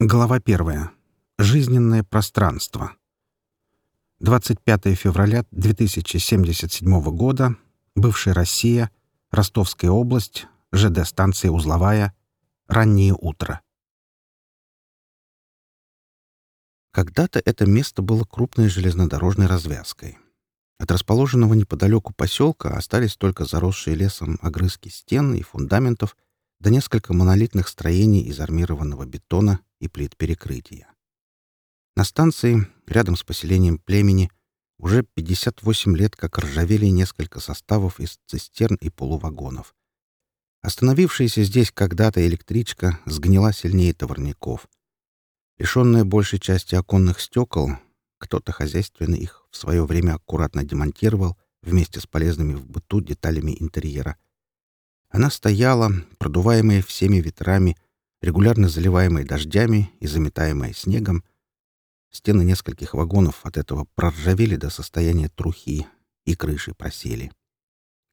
Глава 1. Жизненное пространство. 25 февраля 2077 года. Бывшая Россия. Ростовская область. ЖД-станция «Узловая». Раннее утро. Когда-то это место было крупной железнодорожной развязкой. От расположенного неподалеку поселка остались только заросшие лесом огрызки стен и фундаментов, да несколько монолитных строений из армированного бетона и плит перекрытия. На станции, рядом с поселением племени, уже 58 лет как ржавели несколько составов из цистерн и полувагонов. Остановившаяся здесь когда-то электричка сгнила сильнее товарников. Лишенная большей части оконных стекол, кто-то хозяйственно их в свое время аккуратно демонтировал вместе с полезными в быту деталями интерьера, она стояла, продуваемая всеми ветрами, регулярно заливаемая дождями и заметаемая снегом. Стены нескольких вагонов от этого проржавели до состояния трухи, и крыши просели.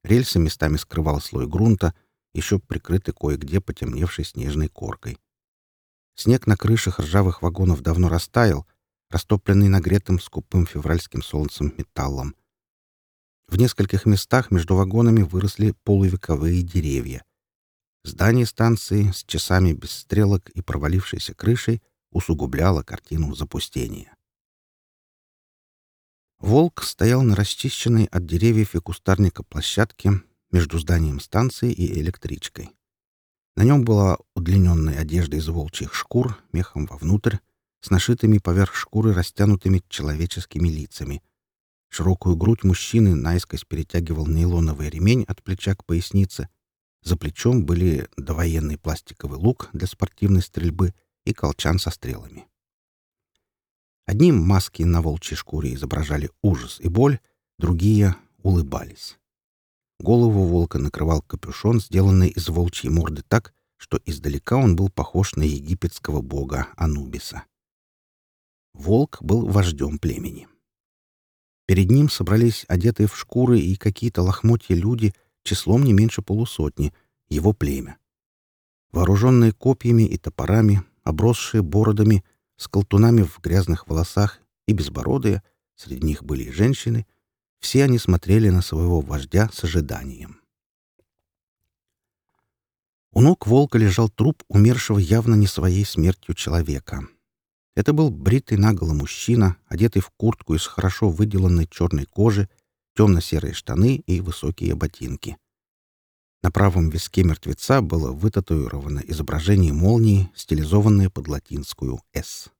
Рельсы местами скрывал слой грунта, еще прикрытый кое-где потемневшей снежной коркой. Снег на крышах ржавых вагонов давно растаял, растопленный нагретым скупым февральским солнцем металлом. В нескольких местах между вагонами выросли полувековые деревья. Здание станции с часами без стрелок и провалившейся крышей усугубляло картину запустения. Волк стоял на расчищенной от деревьев и кустарника площадке между зданием станции и электричкой. На нем была удлиненная одежда из волчьих шкур, мехом вовнутрь, с нашитыми поверх шкуры растянутыми человеческими лицами — Широкую грудь мужчины наискось перетягивал нейлоновый ремень от плеча к пояснице. За плечом были довоенный пластиковый лук для спортивной стрельбы и колчан со стрелами. Одним маски на волчьей шкуре изображали ужас и боль, другие улыбались. Голову волка накрывал капюшон, сделанный из волчьей морды так, что издалека он был похож на египетского бога Анубиса. Волк был вождем племени. Перед ним собрались одетые в шкуры и какие-то лохмотья люди, числом не меньше полусотни, его племя. Вооруженные копьями и топорами, обросшие бородами, с колтунами в грязных волосах и безбородые, среди них были и женщины, все они смотрели на своего вождя с ожиданием. У ног волка лежал труп умершего явно не своей смертью человека — это был бритый наголо мужчина, одетый в куртку из хорошо выделанной черной кожи, темно-серые штаны и высокие ботинки. На правом виске мертвеца было вытатуировано изображение молнии, стилизованное под латинскую «С».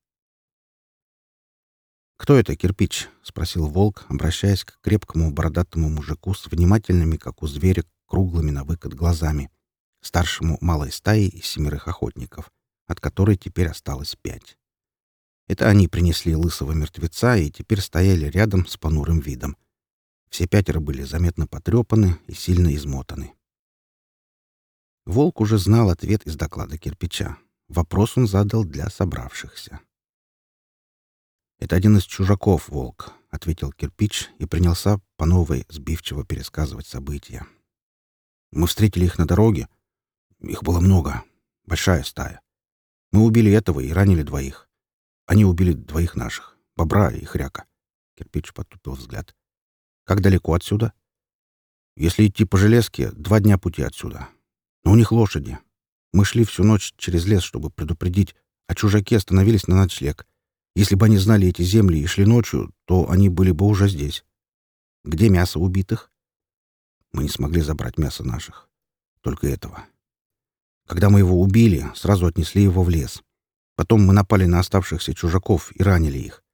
«Кто это, кирпич?» — спросил волк, обращаясь к крепкому бородатому мужику с внимательными, как у зверя, круглыми на выкат глазами, старшему малой стаи из семерых охотников, от которой теперь осталось пять. Это они принесли лысого мертвеца и теперь стояли рядом с понурым видом. Все пятеро были заметно потрепаны и сильно измотаны. Волк уже знал ответ из доклада кирпича. Вопрос он задал для собравшихся. «Это один из чужаков, Волк», — ответил кирпич и принялся по новой сбивчиво пересказывать события. «Мы встретили их на дороге. Их было много. Большая стая. Мы убили этого и ранили двоих. Они убили двоих наших — бобра и хряка. Кирпич потупил взгляд. Как далеко отсюда? Если идти по железке, два дня пути отсюда. Но у них лошади. Мы шли всю ночь через лес, чтобы предупредить, а чужаки остановились на ночлег. Если бы они знали эти земли и шли ночью, то они были бы уже здесь. Где мясо убитых? Мы не смогли забрать мясо наших. Только этого. Когда мы его убили, сразу отнесли его в лес. Потом мы напали на оставшихся чужаков и ранили их.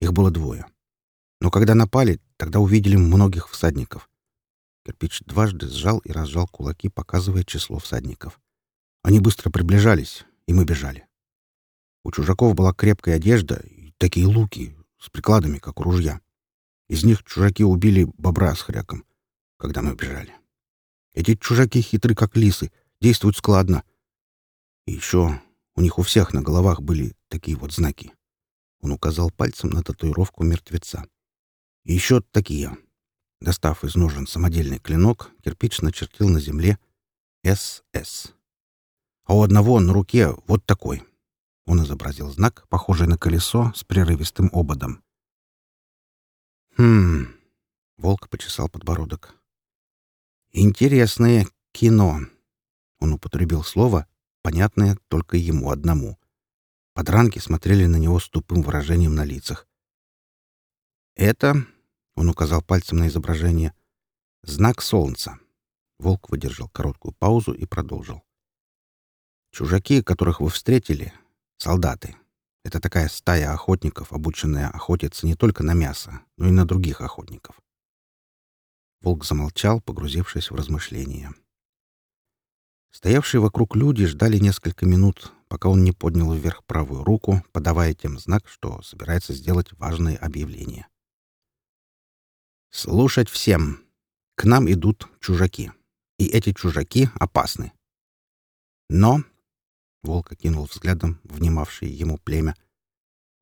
Их было двое. Но когда напали, тогда увидели многих всадников. Кирпич дважды сжал и разжал кулаки, показывая число всадников. Они быстро приближались, и мы бежали. У чужаков была крепкая одежда и такие луки с прикладами, как у ружья. Из них чужаки убили бобра с хряком, когда мы бежали. Эти чужаки хитры, как лисы, действуют складно. И еще у них у всех на головах были такие вот знаки. Он указал пальцем на татуировку мертвеца. И еще такие. Достав из ножен самодельный клинок, кирпич начертил на земле «СС». А у одного на руке вот такой. Он изобразил знак, похожий на колесо с прерывистым ободом. «Хм...» — волк почесал подбородок. «Интересное кино». Он употребил слово понятное только ему одному. Подранки смотрели на него с тупым выражением на лицах. «Это...» — он указал пальцем на изображение. «Знак солнца». Волк выдержал короткую паузу и продолжил. «Чужаки, которых вы встретили, — солдаты. Это такая стая охотников, обученная охотиться не только на мясо, но и на других охотников». Волк замолчал, погрузившись в размышления. Стоявшие вокруг люди ждали несколько минут, пока он не поднял вверх правую руку, подавая тем знак, что собирается сделать важное объявление. «Слушать всем! К нам идут чужаки, и эти чужаки опасны. Но...» — волк кинул взглядом внимавшее ему племя.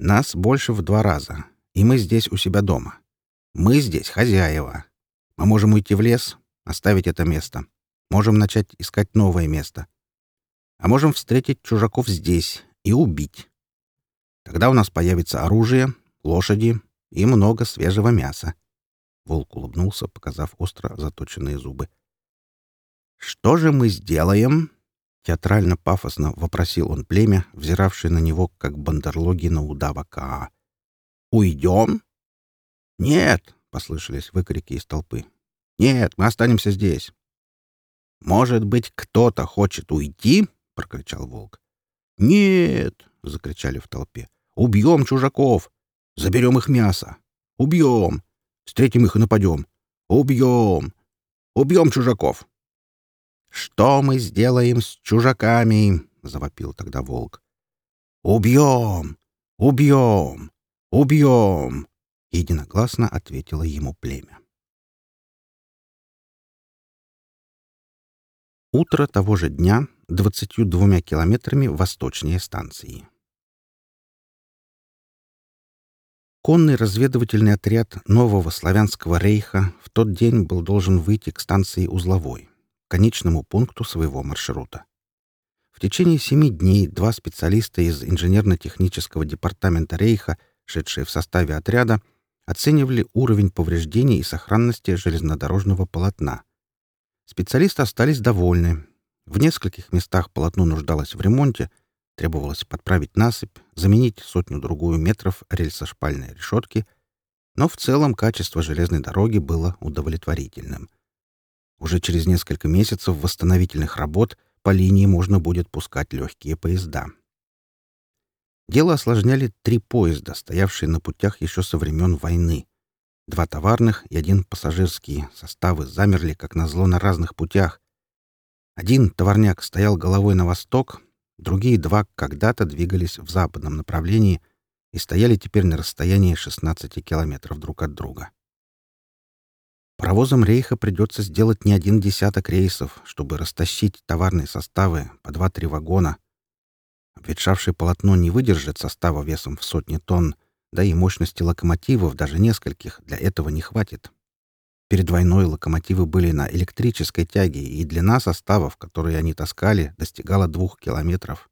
«Нас больше в два раза, и мы здесь у себя дома. Мы здесь хозяева. Мы можем уйти в лес, оставить это место можем начать искать новое место. А можем встретить чужаков здесь и убить. Тогда у нас появится оружие, лошади и много свежего мяса. Волк улыбнулся, показав остро заточенные зубы. «Что же мы сделаем?» Театрально-пафосно вопросил он племя, взиравшее на него, как бандерлоги на удава Каа. «Уйдем?» «Нет!» — послышались выкрики из толпы. «Нет, мы останемся здесь. «Может быть, кто-то хочет уйти?» — прокричал волк. «Нет!» — закричали в толпе. «Убьем чужаков! Заберем их мясо! Убьем! Встретим их и нападем! Убьем! Убьем чужаков!» «Что мы сделаем с чужаками?» — завопил тогда волк. «Убьем! Убьем! Убьем!» — единогласно ответило ему племя. Утро того же дня, 22 километрами восточнее станции. Конный разведывательный отряд Нового Славянского рейха в тот день был должен выйти к станции Узловой, конечному пункту своего маршрута. В течение семи дней два специалиста из инженерно-технического департамента рейха, шедшие в составе отряда, оценивали уровень повреждений и сохранности железнодорожного полотна — Специалисты остались довольны. В нескольких местах полотно нуждалось в ремонте, требовалось подправить насыпь, заменить сотню-другую метров рельсошпальной решетки, но в целом качество железной дороги было удовлетворительным. Уже через несколько месяцев восстановительных работ по линии можно будет пускать легкие поезда. Дело осложняли три поезда, стоявшие на путях еще со времен войны. Два товарных и один пассажирский составы замерли, как назло, на разных путях. Один товарняк стоял головой на восток, другие два когда-то двигались в западном направлении и стояли теперь на расстоянии 16 километров друг от друга. Паровозам рейха придется сделать не один десяток рейсов, чтобы растащить товарные составы по 2-3 вагона. Обветшавшее полотно не выдержит состава весом в сотни тонн, да и мощности локомотивов, даже нескольких, для этого не хватит. Перед войной локомотивы были на электрической тяге, и длина составов, которые они таскали, достигала двух километров.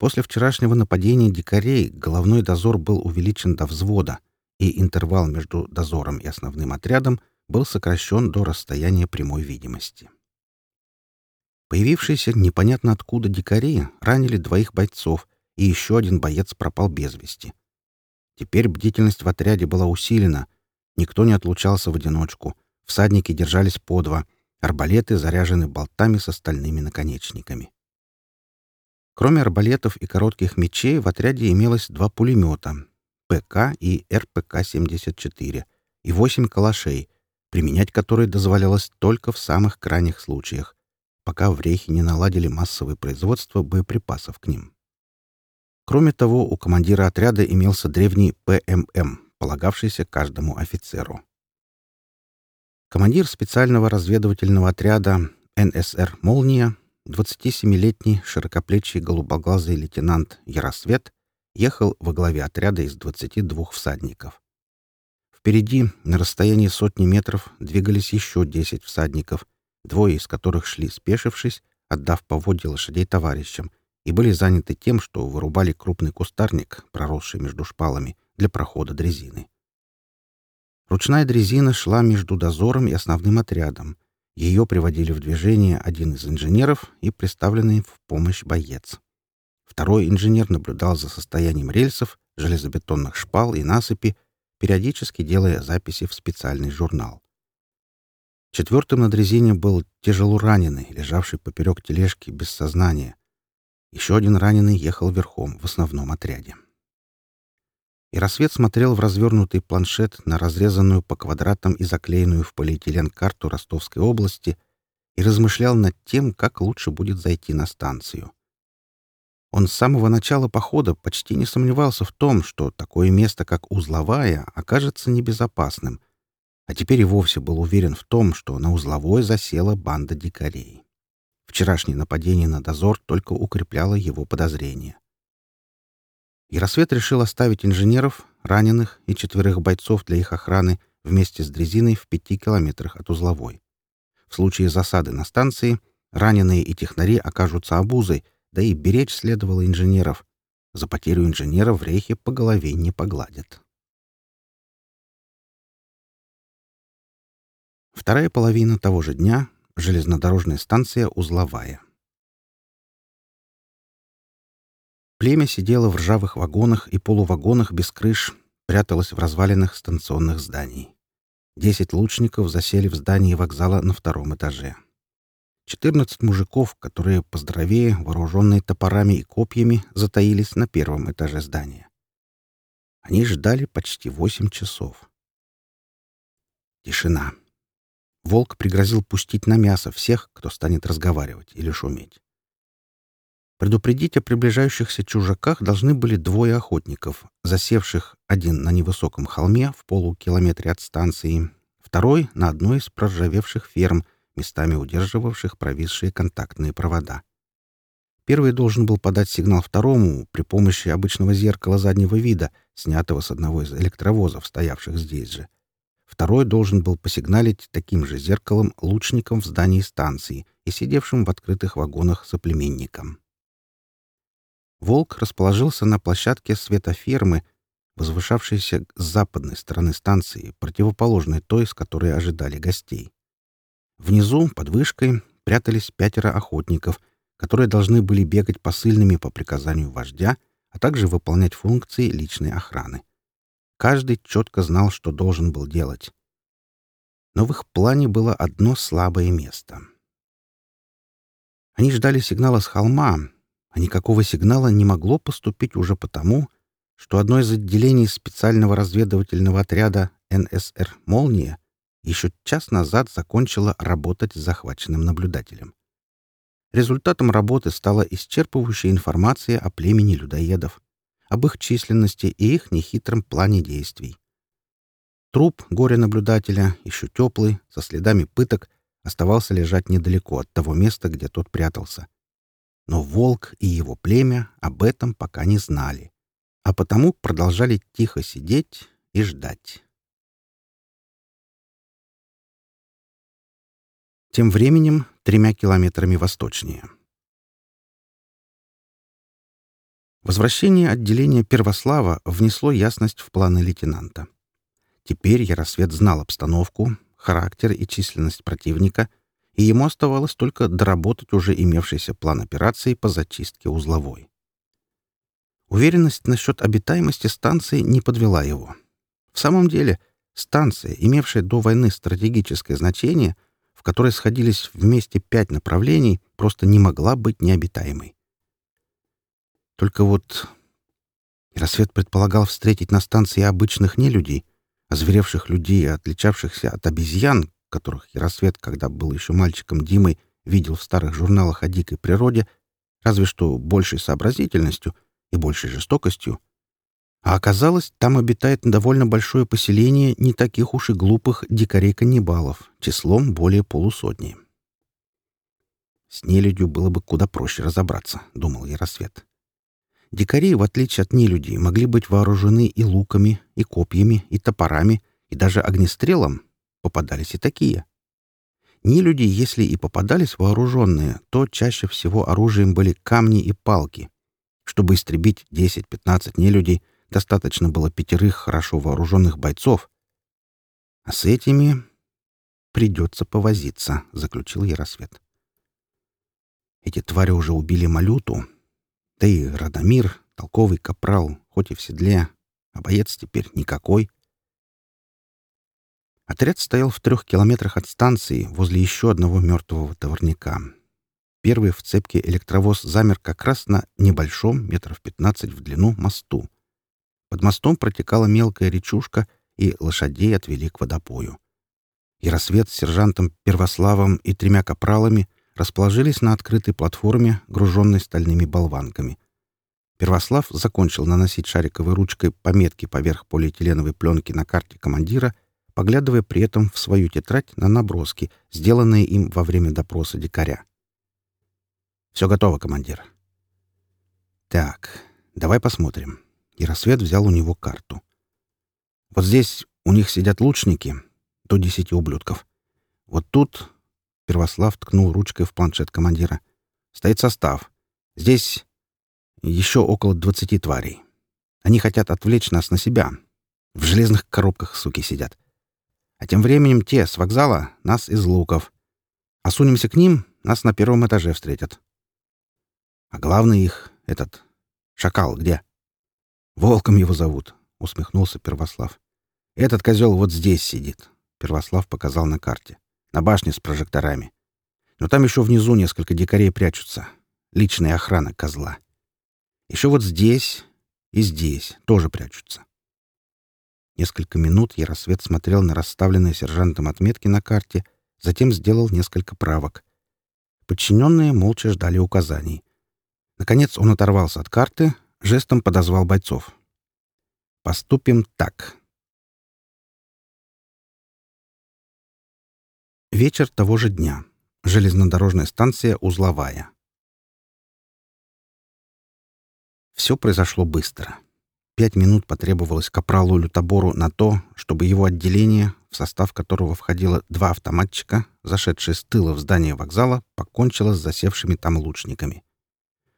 После вчерашнего нападения дикарей головной дозор был увеличен до взвода, и интервал между дозором и основным отрядом был сокращен до расстояния прямой видимости. Появившиеся непонятно откуда дикари ранили двоих бойцов и еще один боец пропал без вести. Теперь бдительность в отряде была усилена. Никто не отлучался в одиночку. Всадники держались по два. Арбалеты заряжены болтами с остальными наконечниками. Кроме арбалетов и коротких мечей в отряде имелось два пулемета — ПК и РПК-74, и восемь калашей, применять которые дозволялось только в самых крайних случаях, пока в Рейхе не наладили массовое производство боеприпасов к ним. Кроме того, у командира отряда имелся древний ПММ, полагавшийся каждому офицеру. Командир специального разведывательного отряда НСР «Молния», 27-летний широкоплечий голубоглазый лейтенант Яросвет, ехал во главе отряда из 22 всадников. Впереди, на расстоянии сотни метров, двигались еще 10 всадников, двое из которых шли спешившись, отдав поводья лошадей товарищам — и были заняты тем, что вырубали крупный кустарник, проросший между шпалами, для прохода дрезины. Ручная дрезина шла между дозором и основным отрядом. Ее приводили в движение один из инженеров и представленный в помощь боец. Второй инженер наблюдал за состоянием рельсов, железобетонных шпал и насыпи, периодически делая записи в специальный журнал. Четвертым на дрезине был тяжелораненый, лежавший поперек тележки без сознания — еще один раненый ехал верхом в основном отряде. И рассвет смотрел в развернутый планшет на разрезанную по квадратам и заклеенную в полиэтилен карту Ростовской области и размышлял над тем, как лучше будет зайти на станцию. Он с самого начала похода почти не сомневался в том, что такое место, как Узловая, окажется небезопасным, а теперь и вовсе был уверен в том, что на Узловой засела банда дикарей. Вчерашнее нападение на дозор только укрепляло его подозрения. Яросвет решил оставить инженеров, раненых и четверых бойцов для их охраны вместе с дрезиной в пяти километрах от узловой. В случае засады на станции раненые и технари окажутся обузой, да и беречь следовало инженеров. За потерю инженера в рейхе по голове не погладят. Вторая половина того же дня Железнодорожная станция «Узловая». Племя сидело в ржавых вагонах и полувагонах без крыш, пряталось в развалинах станционных зданий. Десять лучников засели в здании вокзала на втором этаже. Четырнадцать мужиков, которые поздоровее, вооруженные топорами и копьями, затаились на первом этаже здания. Они ждали почти восемь часов. Тишина. Волк пригрозил пустить на мясо всех, кто станет разговаривать или шуметь. Предупредить о приближающихся чужаках должны были двое охотников, засевших один на невысоком холме в полукилометре от станции, второй — на одной из проржавевших ферм, местами удерживавших провисшие контактные провода. Первый должен был подать сигнал второму при помощи обычного зеркала заднего вида, снятого с одного из электровозов, стоявших здесь же. Второй должен был посигналить таким же зеркалом лучникам в здании станции и сидевшим в открытых вагонах соплеменникам. «Волк» расположился на площадке светофермы, возвышавшейся с западной стороны станции, противоположной той, с которой ожидали гостей. Внизу, под вышкой, прятались пятеро охотников, которые должны были бегать посыльными по приказанию вождя, а также выполнять функции личной охраны — Каждый четко знал, что должен был делать. Но в их плане было одно слабое место. Они ждали сигнала с холма, а никакого сигнала не могло поступить уже потому, что одно из отделений специального разведывательного отряда НСР «Молния» еще час назад закончило работать с захваченным наблюдателем. Результатом работы стала исчерпывающая информация о племени людоедов — об их численности и их нехитром плане действий. Труп горя-наблюдателя, еще теплый, со следами пыток, оставался лежать недалеко от того места, где тот прятался. Но волк и его племя об этом пока не знали, а потому продолжали тихо сидеть и ждать. Тем временем, тремя километрами восточнее — Возвращение отделения Первослава внесло ясность в планы лейтенанта. Теперь Яросвет знал обстановку, характер и численность противника, и ему оставалось только доработать уже имевшийся план операции по зачистке узловой. Уверенность насчет обитаемости станции не подвела его. В самом деле, станция, имевшая до войны стратегическое значение, в которой сходились вместе пять направлений, просто не могла быть необитаемой. Только вот рассвет предполагал встретить на станции обычных нелюдей, озверевших а людей, отличавшихся от обезьян, которых Яросвет, когда был еще мальчиком Димой, видел в старых журналах о дикой природе, разве что большей сообразительностью и большей жестокостью. А оказалось, там обитает довольно большое поселение не таких уж и глупых дикарей-каннибалов, числом более полусотни. «С нелюдью было бы куда проще разобраться», — думал Яросвет. Дикари, в отличие от нелюдей, могли быть вооружены и луками, и копьями, и топорами, и даже огнестрелом. Попадались и такие. Нелюди, если и попадались вооруженные, то чаще всего оружием были камни и палки. Чтобы истребить 10-15 нелюдей, достаточно было пятерых хорошо вооруженных бойцов. А с этими придется повозиться, — заключил Яросвет. Эти твари уже убили Малюту, да и Радомир, толковый капрал, хоть и в седле, а боец теперь никакой. Отряд стоял в трех километрах от станции возле еще одного мертвого товарняка. Первый в цепке электровоз замер как раз на небольшом, метров 15 в длину, мосту. Под мостом протекала мелкая речушка, и лошадей отвели к водопою. И рассвет с сержантом Первославом и тремя капралами расположились на открытой платформе, груженной стальными болванками. Первослав закончил наносить шариковой ручкой пометки поверх полиэтиленовой пленки на карте командира, поглядывая при этом в свою тетрадь на наброски, сделанные им во время допроса дикаря. «Все готово, командир». «Так, давай посмотрим». И рассвет взял у него карту. «Вот здесь у них сидят лучники, до десяти ублюдков. Вот тут Первослав ткнул ручкой в планшет командира. «Стоит состав. Здесь еще около двадцати тварей. Они хотят отвлечь нас на себя. В железных коробках суки сидят. А тем временем те с вокзала нас из луков. А Осунемся к ним, нас на первом этаже встретят. А главный их, этот, шакал, где? Волком его зовут, — усмехнулся Первослав. Этот козел вот здесь сидит, — Первослав показал на карте на башне с прожекторами. Но там еще внизу несколько дикарей прячутся. Личная охрана козла. Еще вот здесь и здесь тоже прячутся. Несколько минут Яросвет смотрел на расставленные сержантом отметки на карте, затем сделал несколько правок. Подчиненные молча ждали указаний. Наконец он оторвался от карты, жестом подозвал бойцов. «Поступим так», Вечер того же дня. Железнодорожная станция «Узловая». Все произошло быстро. Пять минут потребовалось капралу Лютобору на то, чтобы его отделение, в состав которого входило два автоматчика, зашедшие с тыла в здание вокзала, покончило с засевшими там лучниками.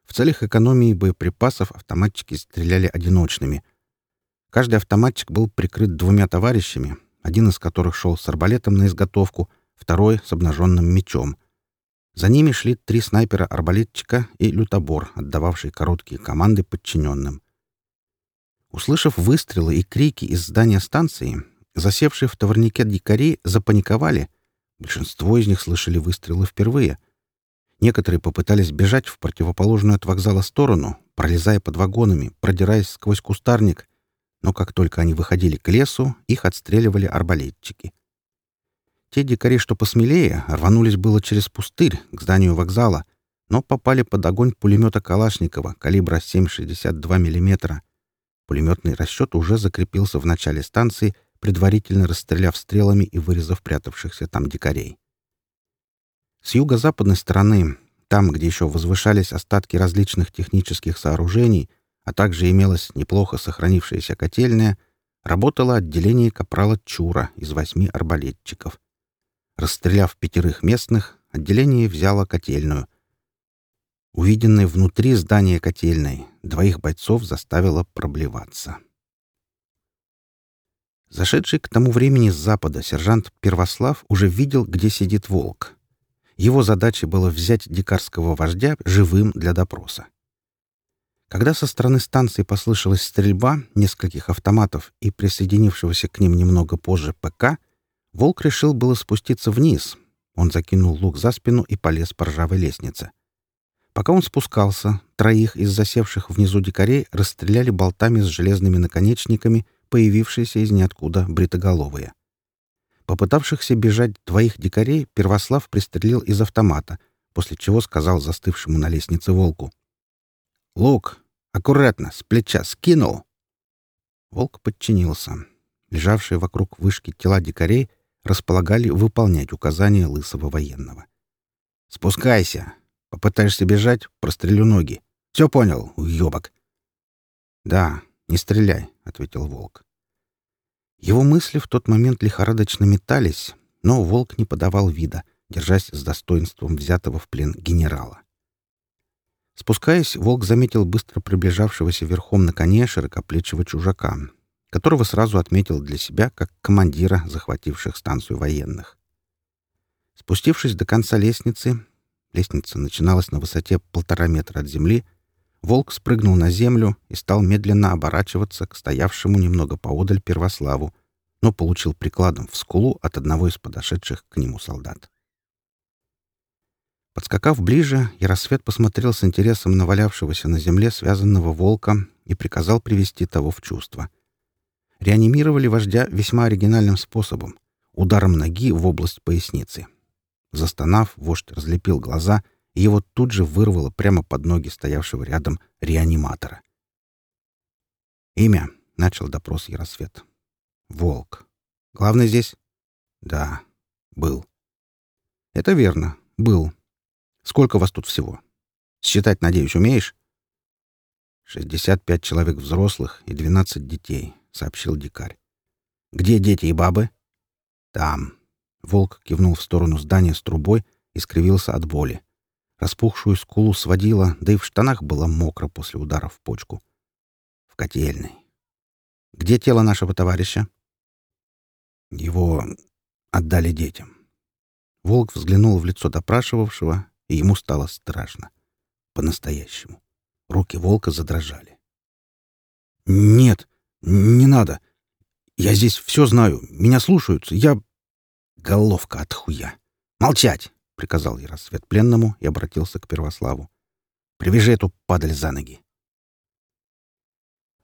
В целях экономии боеприпасов автоматчики стреляли одиночными. Каждый автоматчик был прикрыт двумя товарищами, один из которых шел с арбалетом на изготовку, второй — с обнаженным мечом. За ними шли три снайпера-арбалетчика и лютобор, отдававший короткие команды подчиненным. Услышав выстрелы и крики из здания станции, засевшие в товарнике дикари запаниковали. Большинство из них слышали выстрелы впервые. Некоторые попытались бежать в противоположную от вокзала сторону, пролезая под вагонами, продираясь сквозь кустарник, но как только они выходили к лесу, их отстреливали арбалетчики — те дикари, что посмелее, рванулись было через пустырь к зданию вокзала, но попали под огонь пулемета Калашникова калибра 7,62 мм. Пулеметный расчет уже закрепился в начале станции, предварительно расстреляв стрелами и вырезав прятавшихся там дикарей. С юго-западной стороны, там, где еще возвышались остатки различных технических сооружений, а также имелась неплохо сохранившаяся котельная, работало отделение капрала Чура из восьми арбалетчиков — Расстреляв пятерых местных, отделение взяло котельную. Увиденное внутри здания котельной двоих бойцов заставило проблеваться. Зашедший к тому времени с запада сержант Первослав уже видел, где сидит волк. Его задачей было взять дикарского вождя живым для допроса. Когда со стороны станции послышалась стрельба нескольких автоматов и присоединившегося к ним немного позже ПК, Волк решил было спуститься вниз. Он закинул лук за спину и полез по ржавой лестнице. Пока он спускался, троих из засевших внизу дикарей расстреляли болтами с железными наконечниками, появившиеся из ниоткуда бритоголовые. Попытавшихся бежать двоих дикарей Первослав пристрелил из автомата, после чего сказал застывшему на лестнице волку. «Лук! Аккуратно! С плеча скинул!» Волк подчинился. Лежавшие вокруг вышки тела дикарей располагали выполнять указания лысого военного. «Спускайся! Попытаешься бежать — прострелю ноги. Все понял, уебок!» «Да, не стреляй», — ответил волк. Его мысли в тот момент лихорадочно метались, но волк не подавал вида, держась с достоинством взятого в плен генерала. Спускаясь, волк заметил быстро приближавшегося верхом на коне широкоплечего чужака, которого сразу отметил для себя как командира захвативших станцию военных. Спустившись до конца лестницы, лестница начиналась на высоте полтора метра от земли, волк спрыгнул на землю и стал медленно оборачиваться к стоявшему немного поодаль Первославу, но получил прикладом в скулу от одного из подошедших к нему солдат. Подскакав ближе, Яросвет посмотрел с интересом на валявшегося на земле связанного волка и приказал привести того в чувство — реанимировали вождя весьма оригинальным способом — ударом ноги в область поясницы. Застонав, вождь разлепил глаза, и его тут же вырвало прямо под ноги стоявшего рядом реаниматора. «Имя», — начал допрос Яросвет. «Волк. Главный здесь?» «Да, был». «Это верно, был. Сколько вас тут всего? Считать, надеюсь, умеешь?» «65 человек взрослых и 12 детей», сообщил дикарь. «Где дети и бабы?» «Там». Волк кивнул в сторону здания с трубой и скривился от боли. Распухшую скулу сводила, да и в штанах было мокро после удара в почку. «В котельной». «Где тело нашего товарища?» «Его отдали детям». Волк взглянул в лицо допрашивавшего, и ему стало страшно. По-настоящему. Руки волка задрожали. «Нет!» «Не надо. Я здесь все знаю. Меня слушаются. Я...» «Головка от хуя!» «Молчать!» — приказал я рассвет пленному и обратился к Первославу. «Привяжи эту падаль за ноги!»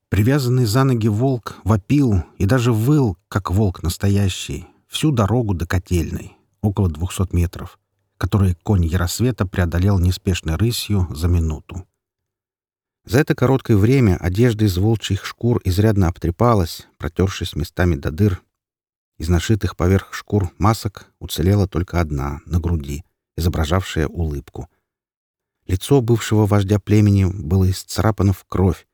Привязанный за ноги волк вопил и даже выл, как волк настоящий, всю дорогу до котельной, около двухсот метров, которые конь Яросвета преодолел неспешной рысью за минуту. За это короткое время одежда из волчьих шкур изрядно обтрепалась, протершись местами до дыр. Из нашитых поверх шкур масок уцелела только одна, на груди, изображавшая улыбку. Лицо бывшего вождя племени было исцарапано в кровь.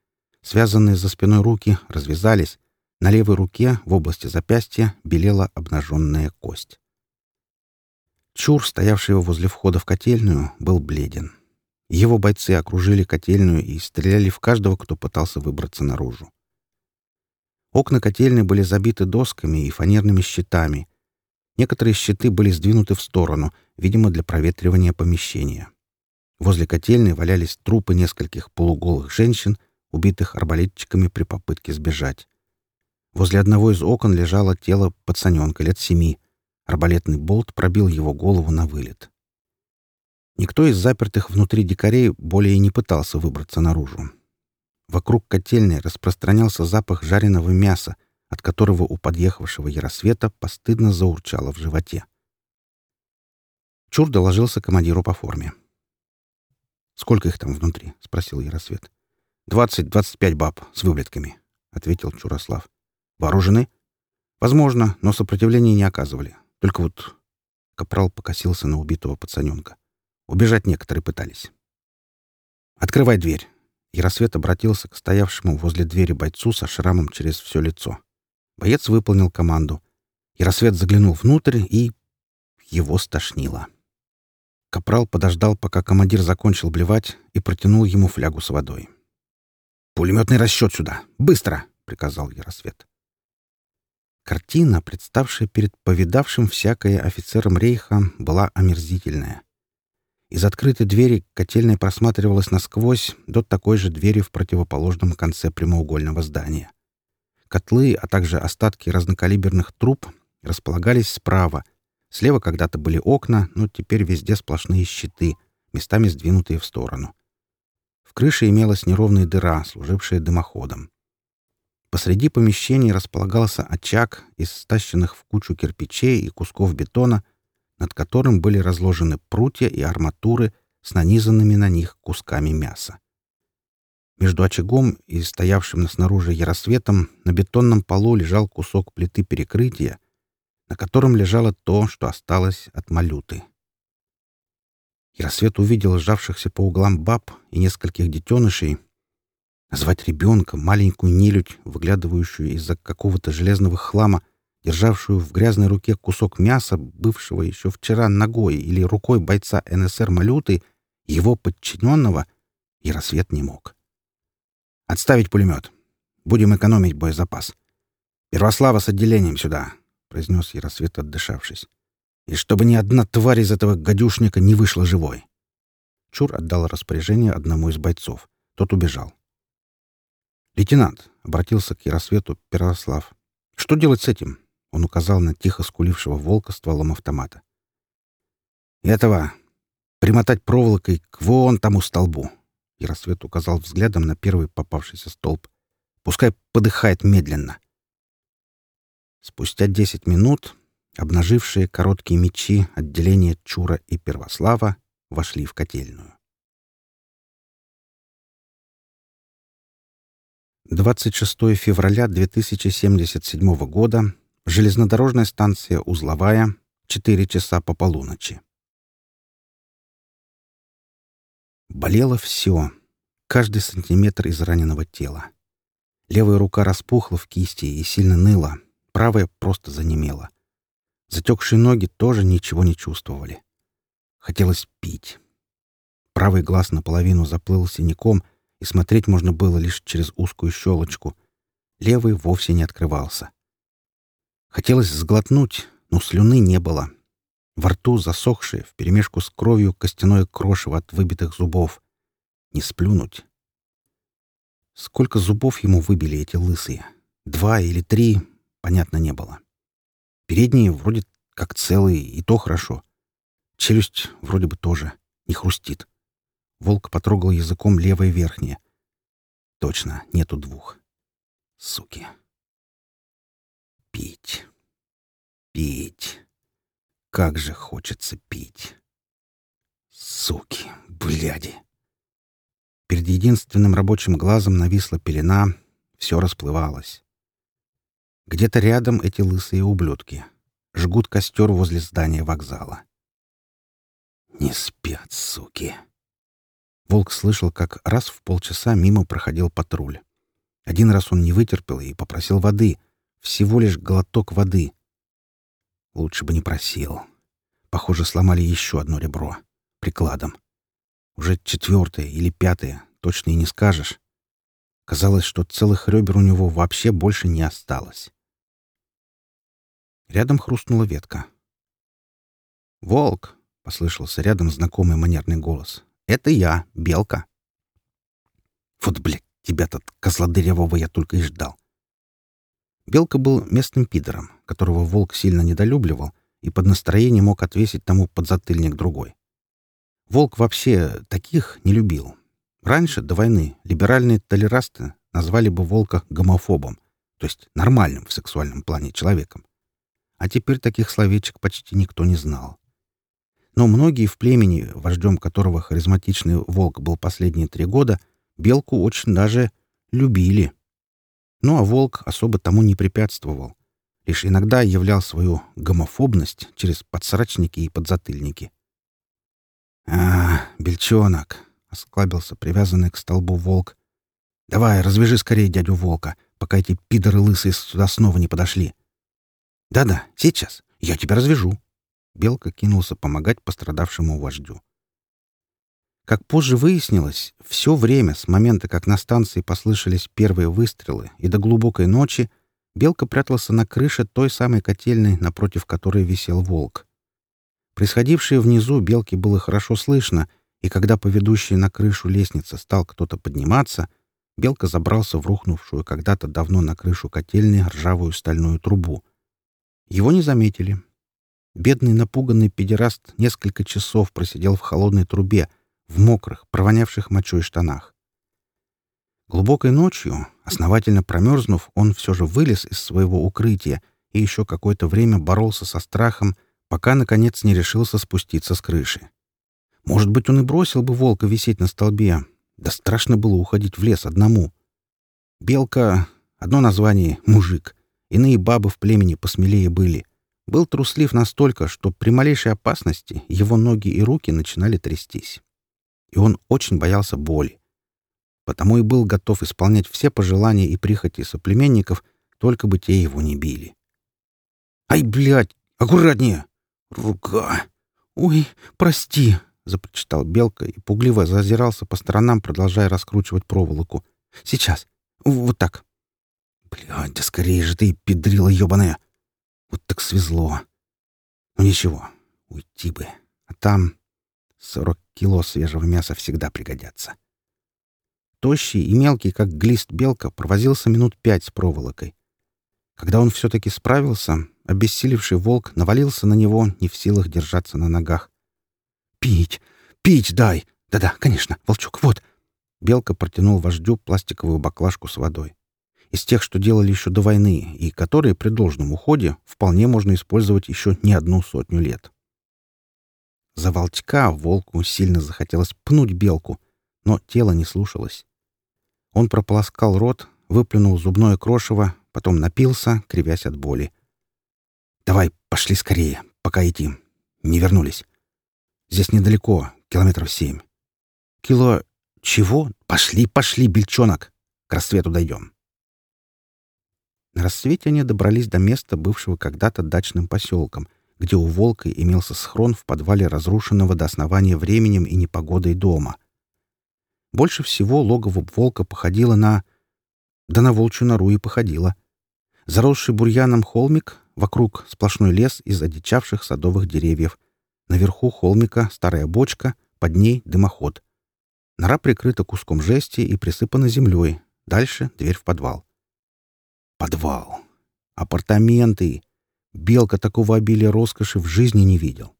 Связанные за спиной руки развязались. На левой руке, в области запястья, белела обнаженная кость. Чур, стоявший возле входа в котельную, был бледен. Его бойцы окружили котельную и стреляли в каждого, кто пытался выбраться наружу. Окна котельной были забиты досками и фанерными щитами. Некоторые щиты были сдвинуты в сторону, видимо, для проветривания помещения. Возле котельной валялись трупы нескольких полуголых женщин, убитых арбалетчиками при попытке сбежать. Возле одного из окон лежало тело пацаненка лет семи. Арбалетный болт пробил его голову на вылет. Никто из запертых внутри дикарей более не пытался выбраться наружу. Вокруг котельной распространялся запах жареного мяса, от которого у подъехавшего яросвета постыдно заурчало в животе. Чур доложился командиру по форме. «Сколько их там внутри?» — спросил Яросвет. «Двадцать-двадцать пять баб с вывлетками», — ответил Чурослав. «Вооружены?» «Возможно, но сопротивления не оказывали. Только вот...» Капрал покосился на убитого пацаненка. Убежать некоторые пытались. «Открывай дверь!» Яросвет обратился к стоявшему возле двери бойцу со шрамом через все лицо. Боец выполнил команду. Яросвет заглянул внутрь и... Его стошнило. Капрал подождал, пока командир закончил блевать, и протянул ему флягу с водой. «Пулеметный расчет сюда! Быстро!» — приказал Яросвет. Картина, представшая перед повидавшим всякое офицером рейха, была омерзительная. Из открытой двери котельная просматривалась насквозь до такой же двери в противоположном конце прямоугольного здания. Котлы, а также остатки разнокалиберных труб располагались справа. Слева когда-то были окна, но теперь везде сплошные щиты, местами сдвинутые в сторону. В крыше имелась неровная дыра, служившая дымоходом. Посреди помещения располагался очаг из стащенных в кучу кирпичей и кусков бетона — над которым были разложены прутья и арматуры с нанизанными на них кусками мяса. Между очагом и стоявшим на снаружи яросветом на бетонном полу лежал кусок плиты перекрытия, на котором лежало то, что осталось от малюты. Яросвет увидел сжавшихся по углам баб и нескольких детенышей. Назвать ребенка, маленькую нелюдь, выглядывающую из-за какого-то железного хлама — державшую в грязной руке кусок мяса, бывшего еще вчера ногой или рукой бойца НСР Малюты, его подчиненного, и рассвет не мог. «Отставить пулемет. Будем экономить боезапас. Первослава с отделением сюда», — произнес Яросвет, отдышавшись. «И чтобы ни одна тварь из этого гадюшника не вышла живой». Чур отдал распоряжение одному из бойцов. Тот убежал. «Лейтенант», — обратился к Яросвету Первослав, — «что делать с этим? Он указал на тихо скулившего волка стволом автомата. «Этого! Примотать проволокой к вон тому столбу!» И рассвет указал взглядом на первый попавшийся столб. «Пускай подыхает медленно!» Спустя десять минут обнажившие короткие мечи отделения Чура и Первослава вошли в котельную. 26 февраля 2077 года Железнодорожная станция «Узловая», 4 часа по полуночи. Болело все. Каждый сантиметр израненного тела. Левая рука распухла в кисти и сильно ныла. Правая просто занемела. Затекшие ноги тоже ничего не чувствовали. Хотелось пить. Правый глаз наполовину заплыл синяком, и смотреть можно было лишь через узкую щелочку. Левый вовсе не открывался. Хотелось сглотнуть, но слюны не было. Во рту засохшее, вперемешку с кровью, костяное крошево от выбитых зубов. Не сплюнуть. Сколько зубов ему выбили эти лысые? Два или три? Понятно не было. Передние вроде как целые, и то хорошо. Челюсть вроде бы тоже. Не хрустит. Волк потрогал языком левое верхнее. Точно, нету двух. Суки пить. Пить. Как же хочется пить. Суки, бляди. Перед единственным рабочим глазом нависла пелена, все расплывалось. Где-то рядом эти лысые ублюдки. Жгут костер возле здания вокзала. Не спят, суки. Волк слышал, как раз в полчаса мимо проходил патруль. Один раз он не вытерпел и попросил воды, всего лишь глоток воды. Лучше бы не просил. Похоже, сломали еще одно ребро. Прикладом. Уже четвертое или пятое, точно и не скажешь. Казалось, что целых ребер у него вообще больше не осталось. Рядом хрустнула ветка. «Волк!» — послышался рядом знакомый манерный голос. «Это я, Белка!» «Вот, блядь, тебя-то козлодыревого я только и ждал. Белка был местным пидором, которого волк сильно недолюбливал и под настроение мог отвесить тому подзатыльник другой. Волк вообще таких не любил. Раньше, до войны, либеральные толерасты назвали бы волка гомофобом, то есть нормальным в сексуальном плане человеком. А теперь таких словечек почти никто не знал. Но многие в племени, вождем которого харизматичный волк был последние три года, белку очень даже любили — ну а волк особо тому не препятствовал. Лишь иногда являл свою гомофобность через подсрачники и подзатыльники. «А, бельчонок!» — осклабился привязанный к столбу волк. «Давай, развяжи скорее дядю волка, пока эти пидоры лысые сюда снова не подошли». «Да-да, сейчас. Я тебя развяжу». Белка кинулся помогать пострадавшему вождю. Как позже выяснилось, все время с момента, как на станции послышались первые выстрелы и до глубокой ночи, Белка прятался на крыше той самой котельной, напротив которой висел волк. Происходившее внизу Белке было хорошо слышно, и когда по ведущей на крышу лестнице стал кто-то подниматься, Белка забрался в рухнувшую когда-то давно на крышу котельной ржавую стальную трубу. Его не заметили. Бедный напуганный педераст несколько часов просидел в холодной трубе — в мокрых, провонявших мочой штанах. Глубокой ночью, основательно промерзнув, он все же вылез из своего укрытия и еще какое-то время боролся со страхом, пока, наконец, не решился спуститься с крыши. Может быть, он и бросил бы волка висеть на столбе. Да страшно было уходить в лес одному. Белка — одно название — мужик. Иные бабы в племени посмелее были. Был труслив настолько, что при малейшей опасности его ноги и руки начинали трястись и он очень боялся боли. Потому и был готов исполнять все пожелания и прихоти соплеменников, только бы те его не били. «Ай, блядь! Аккуратнее! Рука! Ой, прости!» — запричитал Белка и пугливо зазирался по сторонам, продолжая раскручивать проволоку. «Сейчас! Вот так!» «Блядь, да скорее же ты, педрила ебаная!» Вот так свезло. Ну ничего, уйти бы. А там... Сорок кило свежего мяса всегда пригодятся. Тощий и мелкий, как глист белка, провозился минут пять с проволокой. Когда он все-таки справился, обессилевший волк навалился на него, не в силах держаться на ногах. «Пить! Пить дай! Да-да, конечно, волчок, вот!» Белка протянул вождю пластиковую баклажку с водой. Из тех, что делали еще до войны, и которые при должном уходе вполне можно использовать еще не одну сотню лет. За волчка волку сильно захотелось пнуть белку, но тело не слушалось. Он прополоскал рот, выплюнул зубное крошево, потом напился, кривясь от боли. «Давай, пошли скорее, пока идти. Не вернулись. Здесь недалеко, километров семь». «Кило... чего? Пошли, пошли, бельчонок! К рассвету дойдем». На рассвете они добрались до места, бывшего когда-то дачным поселком — где у волка имелся схрон в подвале разрушенного до основания временем и непогодой дома. Больше всего логово волка походило на... Да на волчью нору и походило. Заросший бурьяном холмик, вокруг сплошной лес из одичавших садовых деревьев. Наверху холмика старая бочка, под ней дымоход. Нора прикрыта куском жести и присыпана землей. Дальше дверь в подвал. Подвал. Апартаменты. Белка такого обилия роскоши в жизни не видел.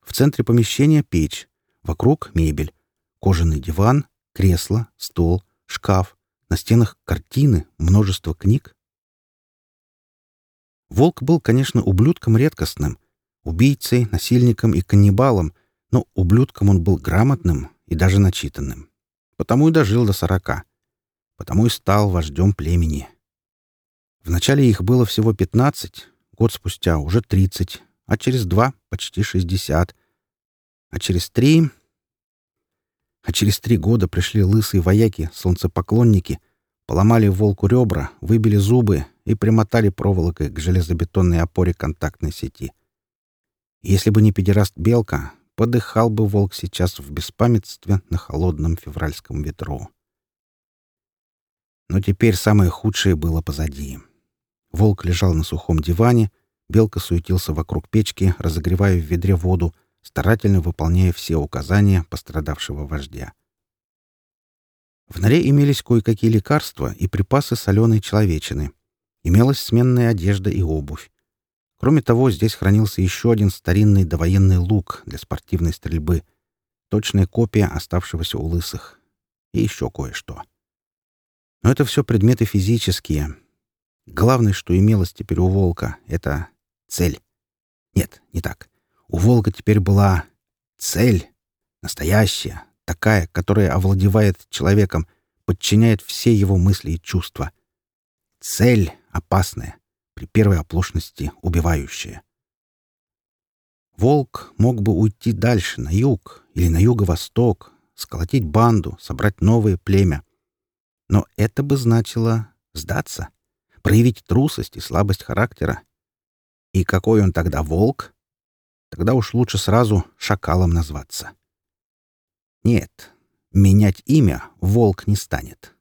В центре помещения печь, вокруг мебель, кожаный диван, кресло, стол, шкаф, на стенах картины, множество книг. Волк был, конечно, ублюдком редкостным, убийцей, насильником и каннибалом, но ублюдком он был грамотным и даже начитанным. Потому и дожил до сорока. Потому и стал вождем племени. Вначале их было всего пятнадцать, Год спустя уже 30, а через два — почти 60. А через три... А через три года пришли лысые вояки, солнцепоклонники, поломали волку ребра, выбили зубы и примотали проволокой к железобетонной опоре контактной сети. Если бы не педераст Белка, подыхал бы волк сейчас в беспамятстве на холодном февральском ветру. Но теперь самое худшее было позади. Волк лежал на сухом диване, белка суетился вокруг печки, разогревая в ведре воду, старательно выполняя все указания пострадавшего вождя. В норе имелись кое-какие лекарства и припасы соленой человечины. Имелась сменная одежда и обувь. Кроме того, здесь хранился еще один старинный довоенный лук для спортивной стрельбы, точная копия оставшегося у лысых, и еще кое-что. Но это все предметы физические, Главное, что имелось теперь у волка, — это цель. Нет, не так. У волка теперь была цель. Настоящая, такая, которая овладевает человеком, подчиняет все его мысли и чувства. Цель опасная, при первой оплошности убивающая. Волк мог бы уйти дальше, на юг или на юго-восток, сколотить банду, собрать новое племя. Но это бы значило сдаться проявить трусость и слабость характера. И какой он тогда волк? Тогда уж лучше сразу шакалом назваться. Нет, менять имя волк не станет.